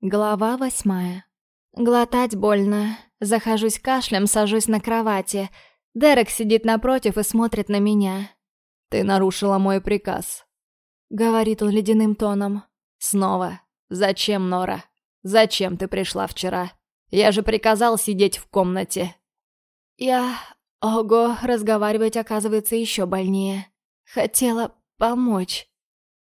Глава восьмая. Глотать больно. Захожусь кашлем, сажусь на кровати. Дерек сидит напротив и смотрит на меня. «Ты нарушила мой приказ», — говорит он ледяным тоном. «Снова. Зачем, Нора? Зачем ты пришла вчера? Я же приказал сидеть в комнате». Я... Ого, разговаривать оказывается еще больнее. Хотела помочь.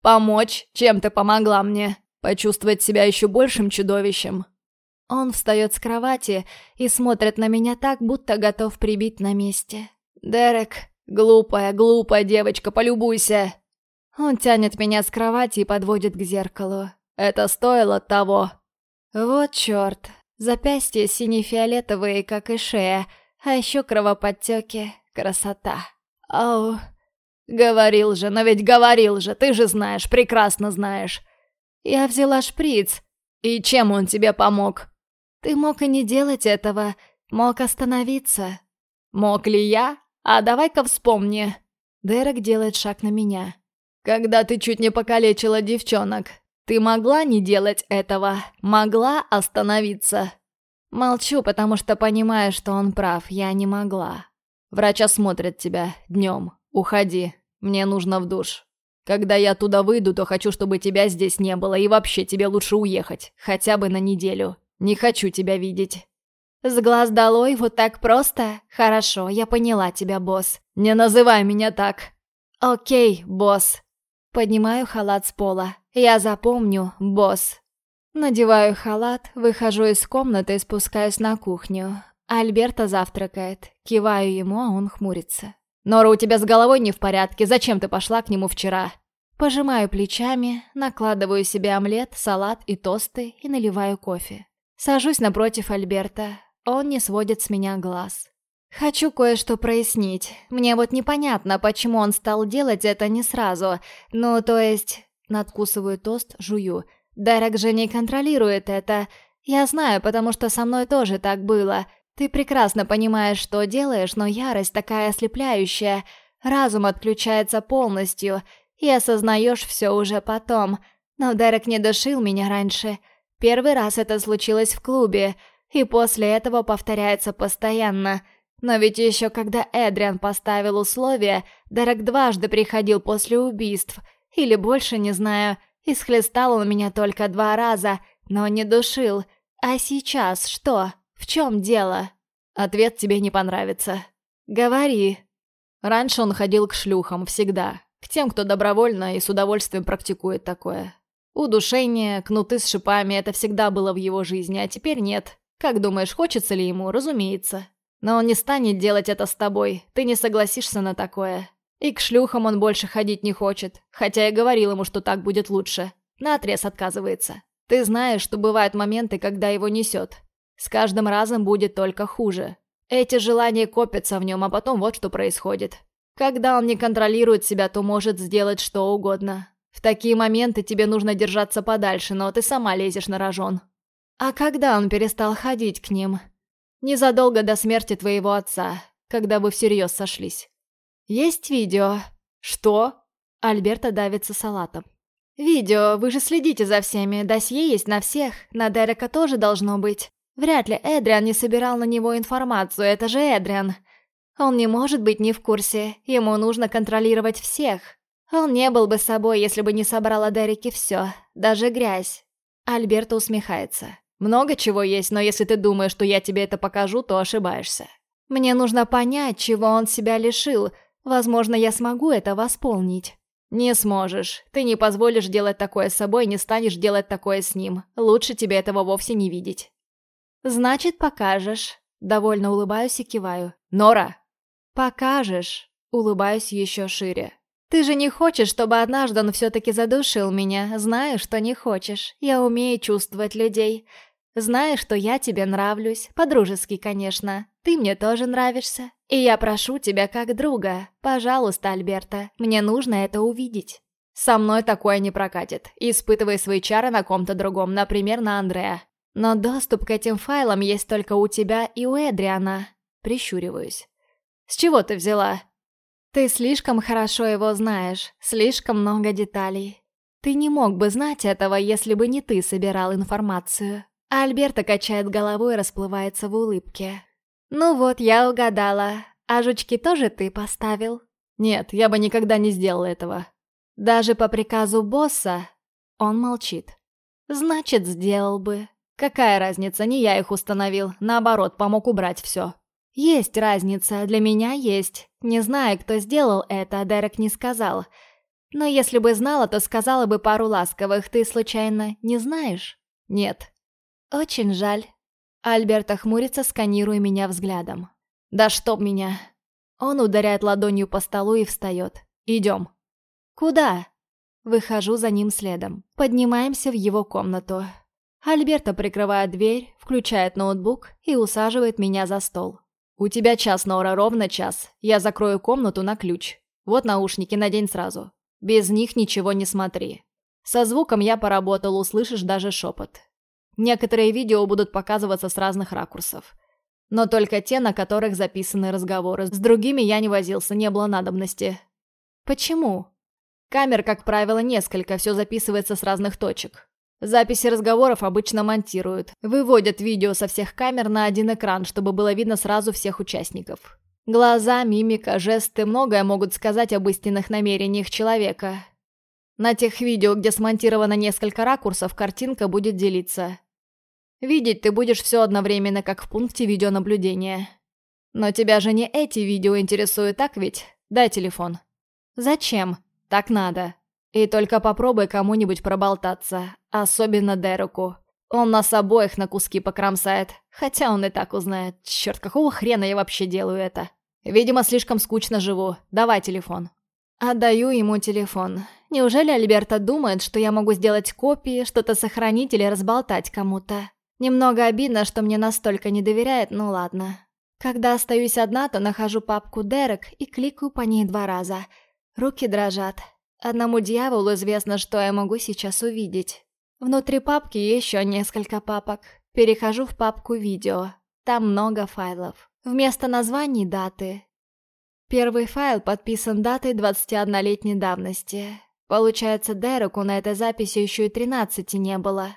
«Помочь? Чем ты помогла мне? Почувствовать себя еще большим чудовищем?» Он встает с кровати и смотрит на меня так, будто готов прибить на месте. «Дерек, глупая, глупая девочка, полюбуйся!» Он тянет меня с кровати и подводит к зеркалу. «Это стоило того!» Вот черт. Запястья сине-фиолетовые, как и шея, а еще кровоподтеки. Красота. Оу. Говорил же, но ведь говорил же, ты же знаешь, прекрасно знаешь. Я взяла шприц. И чем он тебе помог? Ты мог и не делать этого, мог остановиться. Мог ли я? А давай-ка вспомни. Дерек делает шаг на меня. Когда ты чуть не покалечила девчонок, ты могла не делать этого? Могла остановиться? Молчу, потому что понимаю, что он прав, я не могла. Врач осмотрит тебя днем. Уходи, мне нужно в душ. Когда я туда выйду, то хочу, чтобы тебя здесь не было, и вообще тебе лучше уехать, хотя бы на неделю. Не хочу тебя видеть». «С глаз долой, вот так просто? Хорошо, я поняла тебя, босс». «Не называй меня так». «Окей, босс». Поднимаю халат с пола. «Я запомню, босс». Надеваю халат, выхожу из комнаты и спускаюсь на кухню. Альберта завтракает. Киваю ему, а он хмурится. «Нора, у тебя с головой не в порядке. Зачем ты пошла к нему вчера?» Пожимаю плечами, накладываю себе омлет, салат и тосты и наливаю кофе. Сажусь напротив Альберта. Он не сводит с меня глаз. Хочу кое-что прояснить. Мне вот непонятно, почему он стал делать это не сразу. Ну, то есть... Надкусываю тост, жую. Дерек же не контролирует это. Я знаю, потому что со мной тоже так было. Ты прекрасно понимаешь, что делаешь, но ярость такая ослепляющая. Разум отключается полностью, и осознаешь все уже потом. Но Дерек не душил меня раньше. Первый раз это случилось в клубе, и после этого повторяется постоянно. Но ведь еще когда Эдриан поставил условия, Дерек дважды приходил после убийств, или больше, не знаю, и схлестал он меня только два раза, но не душил. А сейчас что? В чем дело? Ответ тебе не понравится. Говори. Раньше он ходил к шлюхам, всегда. К тем, кто добровольно и с удовольствием практикует такое. Удушение, кнуты с шипами – это всегда было в его жизни, а теперь нет. Как думаешь, хочется ли ему? Разумеется. Но он не станет делать это с тобой, ты не согласишься на такое. И к шлюхам он больше ходить не хочет, хотя я говорил ему, что так будет лучше. Наотрез отказывается. Ты знаешь, что бывают моменты, когда его несет. С каждым разом будет только хуже. Эти желания копятся в нем, а потом вот что происходит. Когда он не контролирует себя, то может сделать что угодно. В такие моменты тебе нужно держаться подальше, но ты сама лезешь на рожон. А когда он перестал ходить к ним? Незадолго до смерти твоего отца, когда вы всерьез сошлись. Есть видео. Что? Альберта давится салатом. Видео, вы же следите за всеми, досье есть на всех, на Дерека тоже должно быть. Вряд ли Эдриан не собирал на него информацию, это же Эдриан. Он не может быть не в курсе, ему нужно контролировать всех. Он не был бы собой, если бы не собрал о Дереке все, даже грязь. Альберта усмехается. Много чего есть, но если ты думаешь, что я тебе это покажу, то ошибаешься. Мне нужно понять, чего он себя лишил. Возможно, я смогу это восполнить. Не сможешь. Ты не позволишь делать такое с собой, не станешь делать такое с ним. Лучше тебе этого вовсе не видеть. «Значит, покажешь». Довольно улыбаюсь и киваю. «Нора!» «Покажешь». Улыбаюсь еще шире. «Ты же не хочешь, чтобы однажды он все-таки задушил меня. Знаю, что не хочешь. Я умею чувствовать людей. Знаю, что я тебе нравлюсь. По-дружески, конечно. Ты мне тоже нравишься. И я прошу тебя как друга. Пожалуйста, Альберта, мне нужно это увидеть». «Со мной такое не прокатит. Испытывай свои чары на ком-то другом, например, на Андреа. Но доступ к этим файлам есть только у тебя и у Эдриана. Прищуриваюсь. С чего ты взяла? Ты слишком хорошо его знаешь, слишком много деталей. Ты не мог бы знать этого, если бы не ты собирал информацию. А Альберта качает головой и расплывается в улыбке. Ну вот, я угадала. А жучки тоже ты поставил? Нет, я бы никогда не сделал этого. Даже по приказу босса? Он молчит. Значит, сделал бы. Какая разница, не я их установил. Наоборот, помог убрать все. Есть разница, для меня есть. Не знаю, кто сделал это, Дерек не сказал. Но если бы знала, то сказала бы пару ласковых. Ты, случайно, не знаешь? Нет. Очень жаль. Альберт хмурится, сканируя меня взглядом. Да чтоб меня. Он ударяет ладонью по столу и встает. Идем. Куда? Выхожу за ним следом. Поднимаемся в его комнату. Альберта прикрывает дверь, включает ноутбук и усаживает меня за стол. «У тебя час, Нора, ровно час. Я закрою комнату на ключ. Вот наушники, надень сразу. Без них ничего не смотри. Со звуком я поработал, услышишь даже шепот. Некоторые видео будут показываться с разных ракурсов. Но только те, на которых записаны разговоры. С другими я не возился, не было надобности. Почему? Камер, как правило, несколько, все записывается с разных точек. Записи разговоров обычно монтируют. Выводят видео со всех камер на один экран, чтобы было видно сразу всех участников. Глаза, мимика, жесты многое могут сказать об истинных намерениях человека. На тех видео, где смонтировано несколько ракурсов, картинка будет делиться. Видеть ты будешь все одновременно, как в пункте видеонаблюдения. Но тебя же не эти видео интересуют, так ведь? Дай телефон. Зачем? Так надо. И только попробуй кому-нибудь проболтаться, особенно Дереку. Он нас обоих на куски покромсает, хотя он и так узнает. Черт, какого хрена я вообще делаю это? Видимо, слишком скучно живу. Давай телефон. Отдаю ему телефон. Неужели Альберта думает, что я могу сделать копии, что-то сохранить или разболтать кому-то? Немного обидно, что мне настолько не доверяет, ну ладно. Когда остаюсь одна, то нахожу папку Дерек и кликаю по ней два раза. Руки дрожат. Одному дьяволу известно, что я могу сейчас увидеть. Внутри папки еще несколько папок. Перехожу в папку «Видео». Там много файлов. Вместо названий – даты. Первый файл подписан датой 21-летней давности. Получается, Дереку на этой записи еще и 13 не было.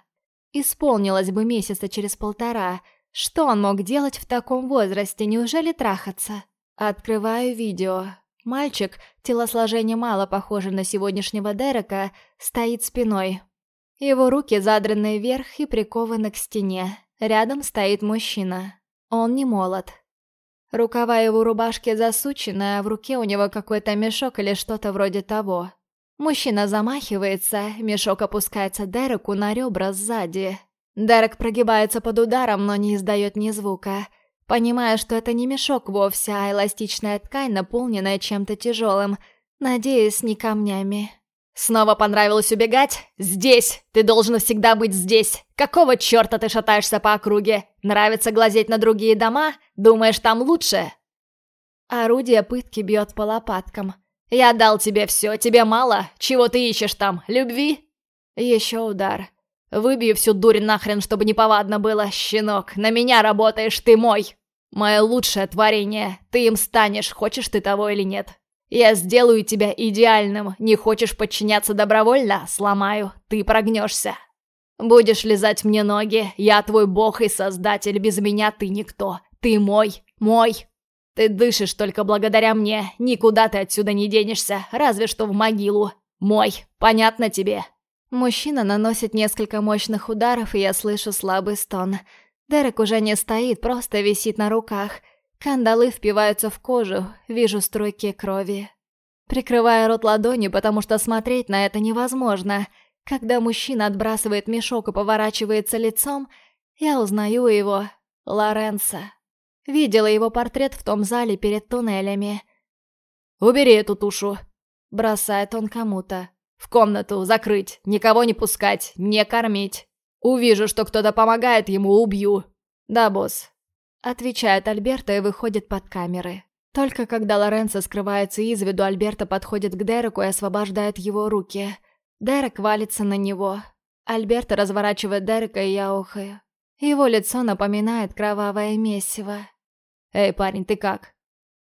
Исполнилось бы месяца через полтора. Что он мог делать в таком возрасте? Неужели трахаться? Открываю видео. Мальчик, телосложение мало похоже на сегодняшнего Дерека, стоит спиной. Его руки задраны вверх и прикованы к стене. Рядом стоит мужчина. Он не молод. Рукава его рубашки засучены, а в руке у него какой-то мешок или что-то вроде того. Мужчина замахивается, мешок опускается Дереку на ребра сзади. Дерек прогибается под ударом, но не издает ни звука. Понимая, что это не мешок вовсе, а эластичная ткань, наполненная чем-то тяжелым. Надеюсь, не камнями. «Снова понравилось убегать? Здесь! Ты должен всегда быть здесь! Какого черта ты шатаешься по округе? Нравится глазеть на другие дома? Думаешь, там лучше?» Орудие пытки бьет по лопаткам. «Я дал тебе все, тебе мало? Чего ты ищешь там? Любви?» Еще удар. Выбью всю дурь нахрен, чтобы неповадно было, щенок. На меня работаешь, ты мой. Мое лучшее творение. Ты им станешь, хочешь ты того или нет. Я сделаю тебя идеальным. Не хочешь подчиняться добровольно? Сломаю. Ты прогнешься. Будешь лизать мне ноги. Я твой бог и создатель. Без меня ты никто. Ты мой. Мой. Ты дышишь только благодаря мне. Никуда ты отсюда не денешься. Разве что в могилу. Мой. Понятно тебе? Мужчина наносит несколько мощных ударов, и я слышу слабый стон. Дерек уже не стоит, просто висит на руках. Кандалы впиваются в кожу, вижу струйки крови. Прикрываю рот ладонью, потому что смотреть на это невозможно. Когда мужчина отбрасывает мешок и поворачивается лицом, я узнаю его, Лоренцо. Видела его портрет в том зале перед туннелями. «Убери эту тушу», — бросает он кому-то. В комнату, закрыть, никого не пускать, не кормить. Увижу, что кто-то помогает ему, убью. Да, босс. Отвечает Альберта и выходит под камеры. Только когда Лоренцо скрывается из виду, Альберта подходит к Дереку и освобождает его руки. Дерек валится на него. Альберта разворачивает Дерека, и я охаю. Его лицо напоминает кровавое месиво. «Эй, парень, ты как?»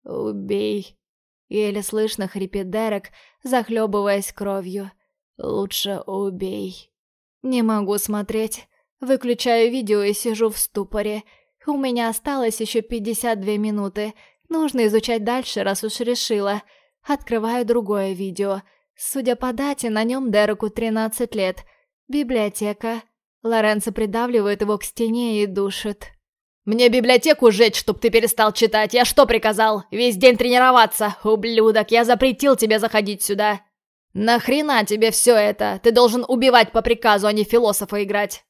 «Убей», Еле слышно хрипит Дерек, захлебываясь кровью. Лучше убей. Не могу смотреть. Выключаю видео и сижу в ступоре. У меня осталось еще 52 минуты. Нужно изучать дальше, раз уж решила. Открываю другое видео. Судя по дате, на нем Дереку 13 лет. Библиотека. Лоренцо придавливает его к стене и душит. «Мне библиотеку сжечь, чтоб ты перестал читать. Я что приказал? Весь день тренироваться? Ублюдок, я запретил тебе заходить сюда!» «Нахрена тебе все это? Ты должен убивать по приказу, а не философа играть!»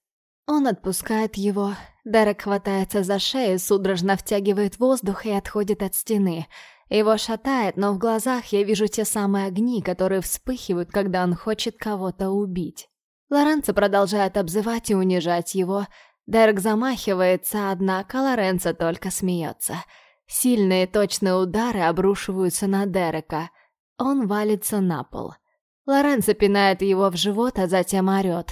Он отпускает его. Дерек хватается за шею, судорожно втягивает воздух и отходит от стены. Его шатает, но в глазах я вижу те самые огни, которые вспыхивают, когда он хочет кого-то убить. Лоренцо продолжает обзывать и унижать его, Дерек замахивается, однако Лоренцо только смеется. Сильные точные удары обрушиваются на Дерека. Он валится на пол. Лоренцо пинает его в живот, а затем орёт.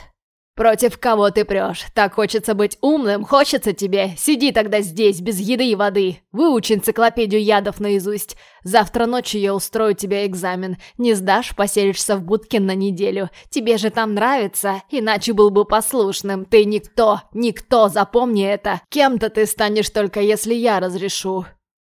«Против кого ты прешь? Так хочется быть умным, хочется тебе. Сиди тогда здесь, без еды и воды. Выучи энциклопедию ядов наизусть. Завтра ночью я устрою тебе экзамен. Не сдашь, поселишься в будке на неделю. Тебе же там нравится, иначе был бы послушным. Ты никто, никто, запомни это. Кем-то ты станешь только если я разрешу».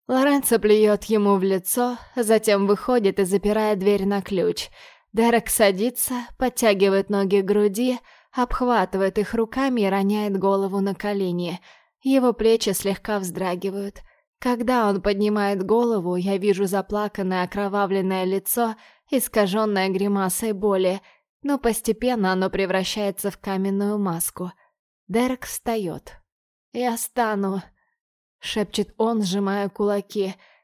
Лоренцо плюет ему в лицо, затем выходит и запирает дверь на ключ. Дерек садится, подтягивает ноги к груди, обхватывает их руками и роняет голову на колени. Его плечи слегка вздрагивают. Когда он поднимает голову, я вижу заплаканное окровавленное лицо, искаженное гримасой боли, но постепенно оно превращается в каменную маску. Дерек встает. «Я стану», — шепчет он, сжимая кулаки, —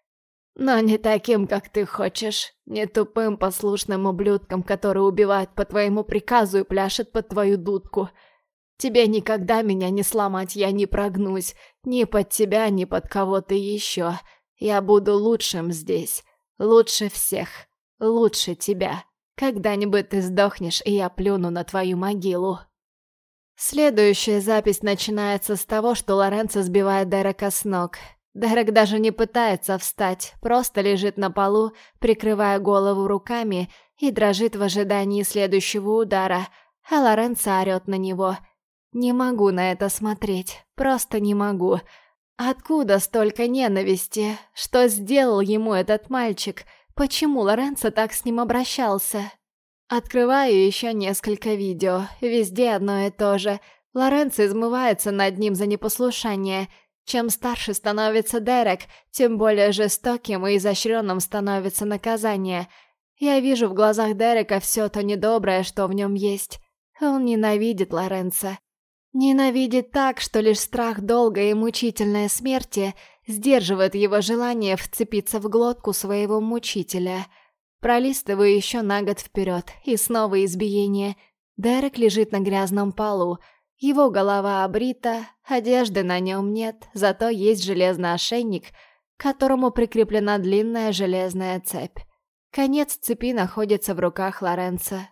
но не таким, как ты хочешь. Не тупым послушным ублюдком, который убивает по твоему приказу и пляшет под твою дудку. Тебе никогда меня не сломать, я не прогнусь. Ни под тебя, ни под кого-то еще. Я буду лучшим здесь. Лучше всех. Лучше тебя. Когда-нибудь ты сдохнешь, и я плюну на твою могилу. Следующая запись начинается с того, что Лоренцо сбивает Дерека с ног. Дерек даже не пытается встать, просто лежит на полу, прикрывая голову руками и дрожит в ожидании следующего удара, а Лоренцо орёт на него. «Не могу на это смотреть, просто не могу. Откуда столько ненависти? Что сделал ему этот мальчик? Почему Лоренцо так с ним обращался?» Открываю еще несколько видео, везде одно и то же. Лоренцо измывается над ним за непослушание – чем старше становится Дерек, тем более жестоким и изощренным становится наказание. Я вижу в глазах Дерека все то недоброе, что в нем есть. Он ненавидит Лоренца. Ненавидит так, что лишь страх долгой и мучительной смерти сдерживает его желание вцепиться в глотку своего мучителя. Пролистываю еще на год вперед, и снова избиение. Дерек лежит на грязном полу, его голова обрита, одежды на нем нет, зато есть железный ошейник, к которому прикреплена длинная железная цепь. Конец цепи находится в руках Лоренца.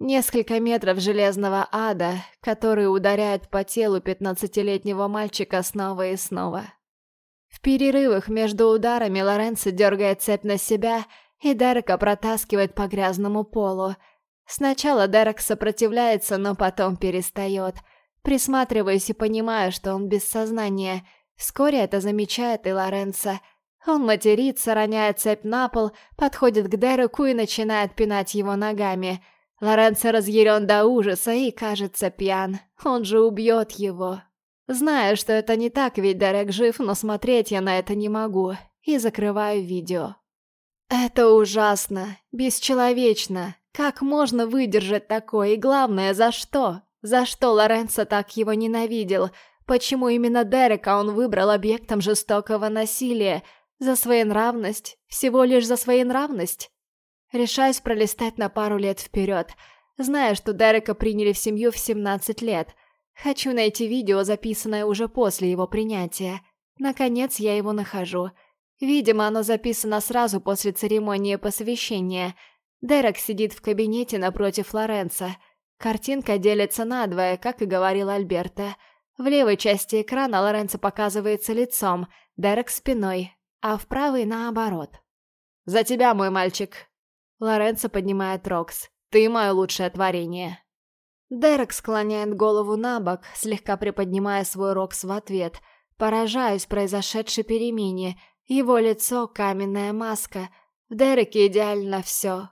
Несколько метров железного ада, которые ударяют по телу пятнадцатилетнего мальчика снова и снова. В перерывах между ударами Лоренцо дергает цепь на себя, и Дерека протаскивает по грязному полу. Сначала Дерек сопротивляется, но потом перестает – Присматриваюсь и понимаю, что он без сознания. Вскоре это замечает и Лоренцо. Он матерится, роняет цепь на пол, подходит к Дереку и начинает пинать его ногами. Лоренцо разъярен до ужаса и, кажется, пьян. Он же убьет его. Знаю, что это не так, ведь Дерек жив, но смотреть я на это не могу. И закрываю видео. Это ужасно, бесчеловечно. Как можно выдержать такое и, главное, за что? За что Лоренцо так его ненавидел? Почему именно Дерека он выбрал объектом жестокого насилия? За своенравность? Всего лишь за своенравность? Решаюсь пролистать на пару лет вперед. Зная, что Дерека приняли в семью в 17 лет. Хочу найти видео, записанное уже после его принятия. Наконец я его нахожу. Видимо, оно записано сразу после церемонии посвящения. Дерек сидит в кабинете напротив Лоренца – Картинка делится надвое, как и говорил Альберто. В левой части экрана Лоренцо показывается лицом, Дерек спиной, а в правой наоборот. «За тебя, мой мальчик!» Лоренцо поднимает Рокс. Ты мое лучшее творение». Дерек склоняет голову на бок, слегка приподнимая свой рокс в ответ. Поражаюсь произошедшей перемене. Его лицо — каменная маска. В Дереке идеально все.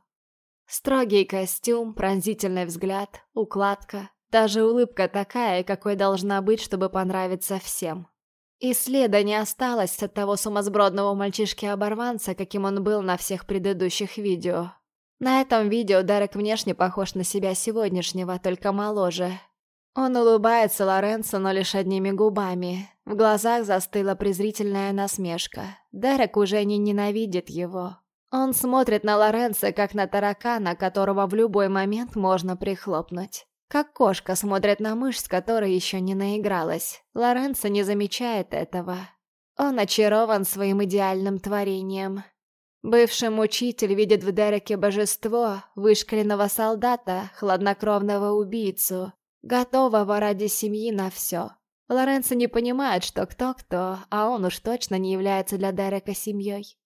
Строгий костюм, пронзительный взгляд, укладка. Даже улыбка такая, какой должна быть, чтобы понравиться всем. И следа не осталось от того сумасбродного мальчишки-оборванца, каким он был на всех предыдущих видео. На этом видео Дерек внешне похож на себя сегодняшнего, только моложе. Он улыбается Лоренцо, но лишь одними губами. В глазах застыла презрительная насмешка. Дерек уже не ненавидит его. Он смотрит на Лоренцо, как на таракана, которого в любой момент можно прихлопнуть. Как кошка смотрит на мышь, с которой еще не наигралась. Лоренцо не замечает этого. Он очарован своим идеальным творением. Бывший учитель видит в Дереке божество, вышкаленного солдата, хладнокровного убийцу, готового ради семьи на все. Лоренцо не понимает, что кто-кто, а он уж точно не является для Дерека семьей.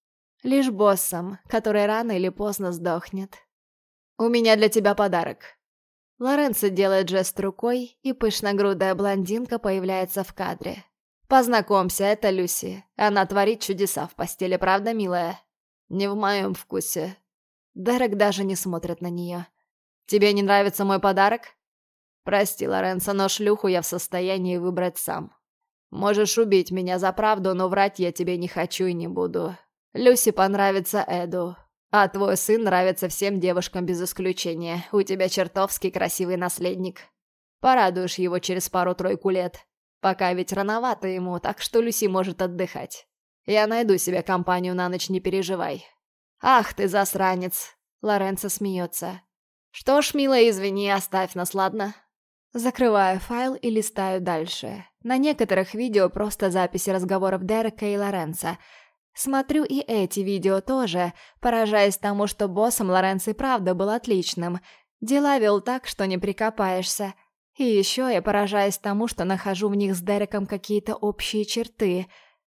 Лишь боссом, который рано или поздно сдохнет. «У меня для тебя подарок», Лоренцо делает жест рукой, и пышногрудая блондинка появляется в кадре. «Познакомься, это Люси. Она творит чудеса в постели, правда, милая?» «Не в моем вкусе». Дерек даже не смотрит на нее. «Тебе не нравится мой подарок?» «Прости, Лоренцо, но шлюху я в состоянии выбрать сам. Можешь убить меня за правду, но врать я тебе не хочу и не буду. Люси понравится Эду. А твой сын нравится всем девушкам без исключения. У тебя чертовски красивый наследник. Порадуешь его через пару-тройку лет. Пока ведь рановато ему, так что Люси может отдыхать. Я найду себе компанию на ночь, не переживай. Ах ты засранец. Лоренцо смеется. Что ж, милая, извини, оставь нас, ладно? Закрываю файл и листаю дальше. На некоторых видео просто записи разговоров Дерека и Лоренца — Смотрю и эти видео тоже, поражаясь тому, что боссом Лоренцо и правда был отличным. Дела вел так, что не прикопаешься. И еще я поражаюсь тому, что нахожу в них с Дереком какие-то общие черты.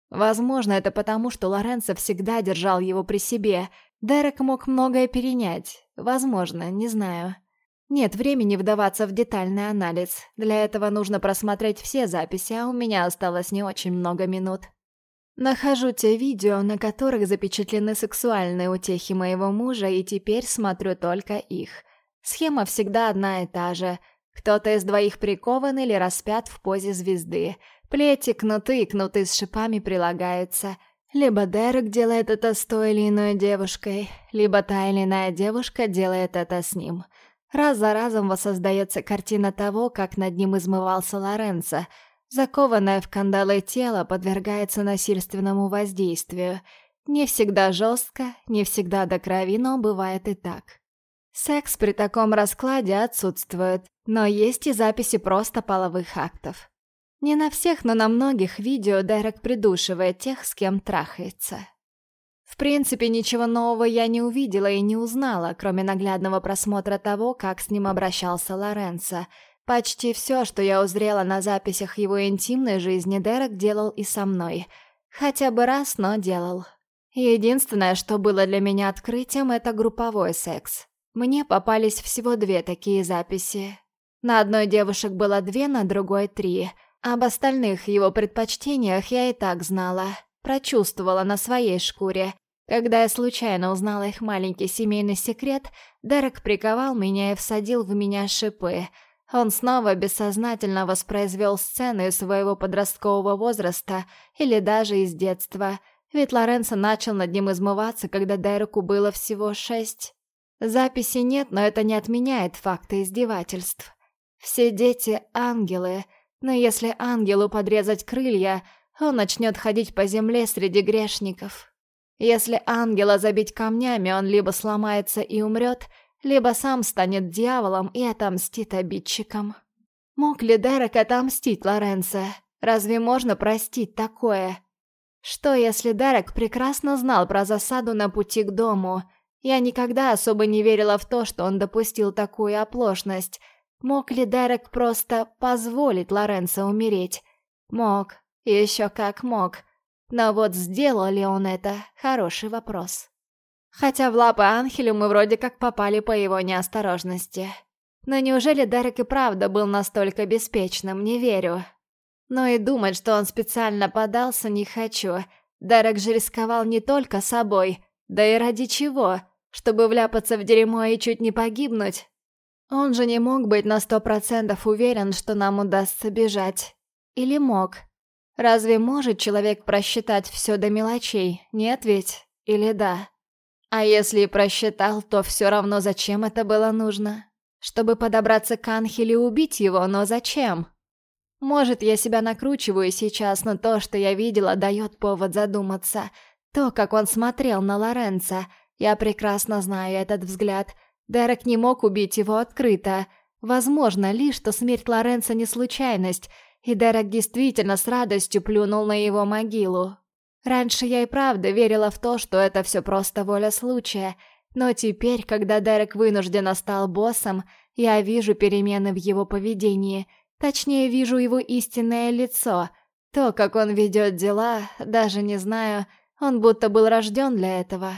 Возможно, это потому, что Лоренцо всегда держал его при себе. Дерек мог многое перенять. Возможно, не знаю. Нет времени вдаваться в детальный анализ. Для этого нужно просмотреть все записи, а у меня осталось не очень много минут. Нахожу те видео, на которых запечатлены сексуальные утехи моего мужа, и теперь смотрю только их. Схема всегда одна и та же. Кто-то из двоих прикован или распят в позе звезды. Плети, кнуты и кнуты с шипами прилагаются. Либо Дерек делает это с той или иной девушкой, либо та или иная девушка делает это с ним. Раз за разом воссоздается картина того, как над ним измывался Лоренцо — Закованное в кандалы тело подвергается насильственному воздействию. Не всегда жестко, не всегда до крови, но бывает и так. Секс при таком раскладе отсутствует, но есть и записи просто половых актов. Не на всех, но на многих видео Дерек придушивает тех, с кем трахается. В принципе, ничего нового я не увидела и не узнала, кроме наглядного просмотра того, как с ним обращался Лоренцо — Почти все, что я узрела на записях его интимной жизни, Дерек делал и со мной. Хотя бы раз, но делал. Единственное, что было для меня открытием, это групповой секс. Мне попались всего две такие записи. На одной девушек было две, на другой три. Об остальных его предпочтениях я и так знала. Прочувствовала на своей шкуре. Когда я случайно узнала их маленький семейный секрет, Дерек приковал меня и всадил в меня шипы — он снова бессознательно воспроизвел сцены своего подросткового возраста или даже из детства, ведь Лоренцо начал над ним измываться, когда Дереку было всего шесть. Записи нет, но это не отменяет факта издевательств. Все дети — ангелы, но если ангелу подрезать крылья, он начнет ходить по земле среди грешников. Если ангела забить камнями, он либо сломается и умрет, либо сам станет дьяволом и отомстит обидчикам. Мог ли Дерек отомстить Лоренцо? Разве можно простить такое? Что, если Дерек прекрасно знал про засаду на пути к дому? Я никогда особо не верила в то, что он допустил такую оплошность. Мог ли Дерек просто позволить Лоренцо умереть? Мог. Еще как мог. Но вот сделал ли он это? Хороший вопрос. Хотя в лапы Анхелю мы вроде как попали по его неосторожности. Но неужели Дерек и правда был настолько беспечным, не верю. Но и думать, что он специально подался, не хочу. Дерек же рисковал не только собой, да и ради чего? Чтобы вляпаться в дерьмо и чуть не погибнуть? Он же не мог быть на сто процентов уверен, что нам удастся бежать. Или мог? Разве может человек просчитать все до мелочей? Нет ведь? Или да? А если и просчитал, то все равно зачем это было нужно? Чтобы подобраться к Анхеле и убить его, но зачем? Может, я себя накручиваю сейчас, но то, что я видела, дает повод задуматься. То, как он смотрел на Лоренца. Я прекрасно знаю этот взгляд. Дерек не мог убить его открыто. Возможно ли, что смерть Лоренца не случайность, и Дерек действительно с радостью плюнул на его могилу. Раньше я и правда верила в то, что это все просто воля случая, но теперь, когда Дерек вынужденно стал боссом, я вижу перемены в его поведении, точнее вижу его истинное лицо, то, как он ведет дела, даже не знаю, он будто был рожден для этого.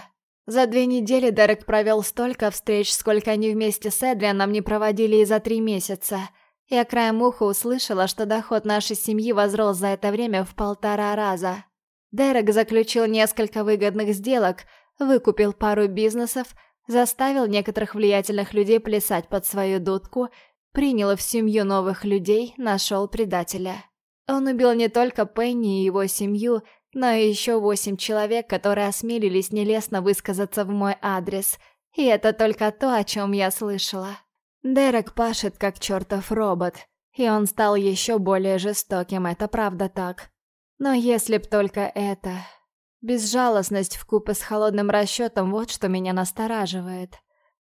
За две недели Дерек провел столько встреч, сколько они вместе с Эдрианом не проводили и за три месяца. Я краем уха услышала, что доход нашей семьи возрос за это время в полтора раза. Дерек заключил несколько выгодных сделок, выкупил пару бизнесов, заставил некоторых влиятельных людей плясать под свою дудку, принял в семью новых людей, нашел предателя. Он убил не только Пенни и его семью, но и еще восемь человек, которые осмелились нелестно высказаться в мой адрес. И это только то, о чем я слышала. Дерек пашет как чертов робот, и он стал еще более жестоким, это правда так. Но если б только это... Безжалостность вкупе с холодным расчетом вот что меня настораживает.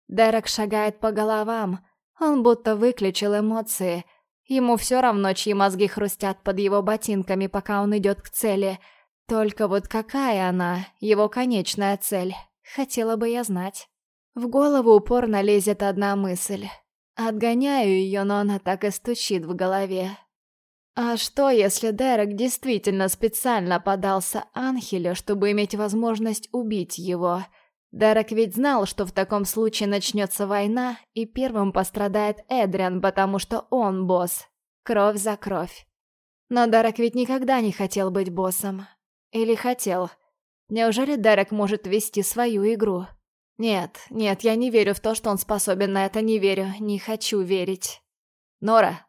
Дерек шагает по головам, он будто выключил эмоции. Ему все равно, чьи мозги хрустят под его ботинками, пока он идет к цели — только вот какая она, его конечная цель, хотела бы я знать. В голову упорно лезет одна мысль. Отгоняю ее, но она так и стучит в голове. А что, если Дерек действительно специально подался Анхелю, чтобы иметь возможность убить его? Дерек ведь знал, что в таком случае начнется война, и первым пострадает Эдриан, потому что он босс. Кровь за кровь. Но Дерек ведь никогда не хотел быть боссом. Или хотел. Неужели Дерек может вести свою игру? Нет, нет, я не верю в то, что он способен на это, не верю, не хочу верить. Нора.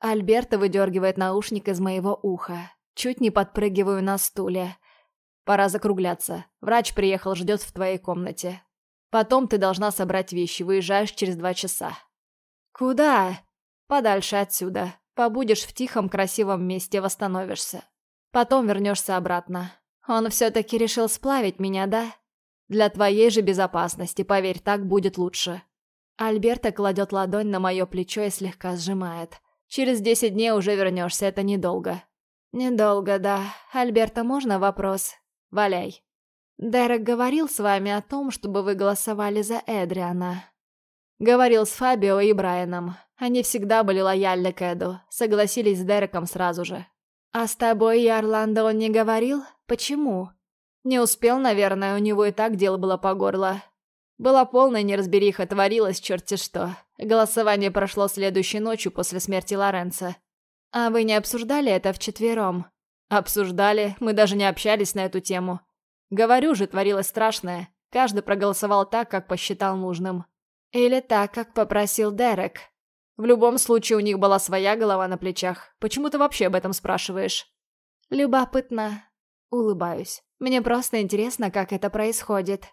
Альберта выдергивает наушник из моего уха. Чуть не подпрыгиваю на стуле. Пора закругляться. Врач приехал, ждет в твоей комнате. Потом ты должна собрать вещи, выезжаешь через два часа. Куда? Подальше отсюда. Побудешь в тихом, красивом месте, восстановишься. Потом вернешься обратно. Он все-таки решил сплавить меня, да? Для твоей же безопасности, поверь, так будет лучше. Альберта кладет ладонь на мое плечо и слегка сжимает. Через десять дней уже вернешься, это недолго. Недолго, да. Альберта, можно вопрос? Валяй. Дерек говорил с вами о том, чтобы вы голосовали за Эдриана. Говорил с Фабио и Брайаном. Они всегда были лояльны к Эду, согласились с Дереком сразу же. «А с тобой и Орландо он не говорил? Почему?» «Не успел, наверное, у него и так дело было по горло. Была полная неразбериха, творилось черти что. Голосование прошло следующей ночью после смерти Лоренца. А вы не обсуждали это вчетвером?» «Обсуждали, мы даже не общались на эту тему. Говорю же, творилось страшное. Каждый проголосовал так, как посчитал нужным». «Или так, как попросил Дерек», в любом случае у них была своя голова на плечах. Почему ты вообще об этом спрашиваешь? Любопытно. Улыбаюсь. Мне просто интересно, как это происходит.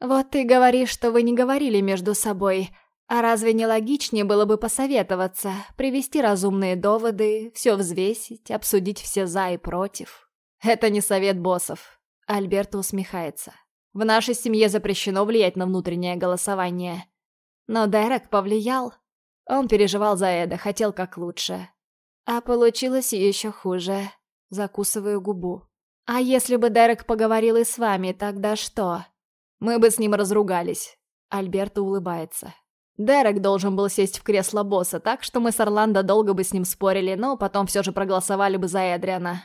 Вот ты говоришь, что вы не говорили между собой. А разве не логичнее было бы посоветоваться, привести разумные доводы, все взвесить, обсудить все за и против? Это не совет боссов. Альберто усмехается. В нашей семье запрещено влиять на внутреннее голосование. Но Дерек повлиял. Он переживал за Эда, хотел как лучше. А получилось еще хуже. Закусываю губу. А если бы Дерек поговорил и с вами, тогда что? Мы бы с ним разругались. Альберто улыбается. Дерек должен был сесть в кресло босса, так что мы с Орландо долго бы с ним спорили, но потом все же проголосовали бы за Эдриана.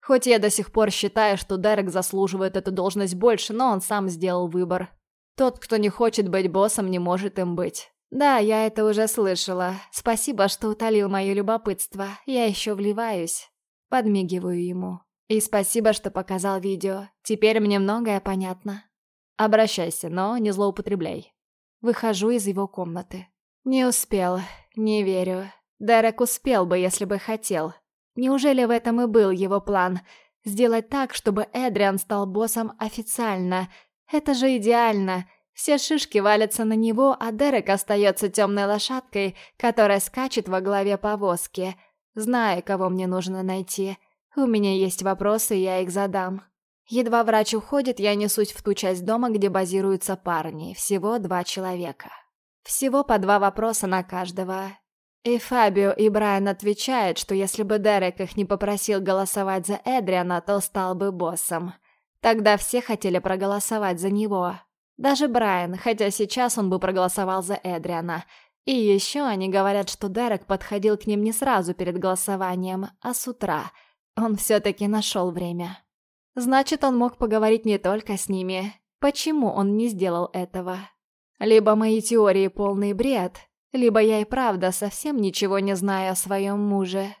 Хоть я до сих пор считаю, что Дерек заслуживает эту должность больше, но он сам сделал выбор. Тот, кто не хочет быть боссом, не может им быть. Да, я это уже слышала. Спасибо, что утолил мое любопытство. Я еще вливаюсь. Подмигиваю ему. И спасибо, что показал видео. Теперь мне многое понятно. Обращайся, но не злоупотребляй. Выхожу из его комнаты. Не успел. Не верю. Дерек успел бы, если бы хотел. Неужели в этом и был его план? Сделать так, чтобы Эдриан стал боссом официально. Это же идеально. Все шишки валятся на него, а Дерек остается темной лошадкой, которая скачет во главе повозки. Знаю, кого мне нужно найти. У меня есть вопросы, я их задам. Едва врач уходит, я несусь в ту часть дома, где базируются парни. Всего два человека. Всего по два вопроса на каждого. И Фабио и Брайан отвечают, что если бы Дерек их не попросил голосовать за Эдриана, то стал бы боссом. Тогда все хотели проголосовать за него. Даже Брайан, хотя сейчас он бы проголосовал за Эдриана. И еще они говорят, что Дерек подходил к ним не сразу перед голосованием, а с утра. Он все-таки нашел время. Значит, он мог поговорить не только с ними. Почему он не сделал этого? Либо мои теории полный бред, либо я и правда совсем ничего не знаю о своем муже.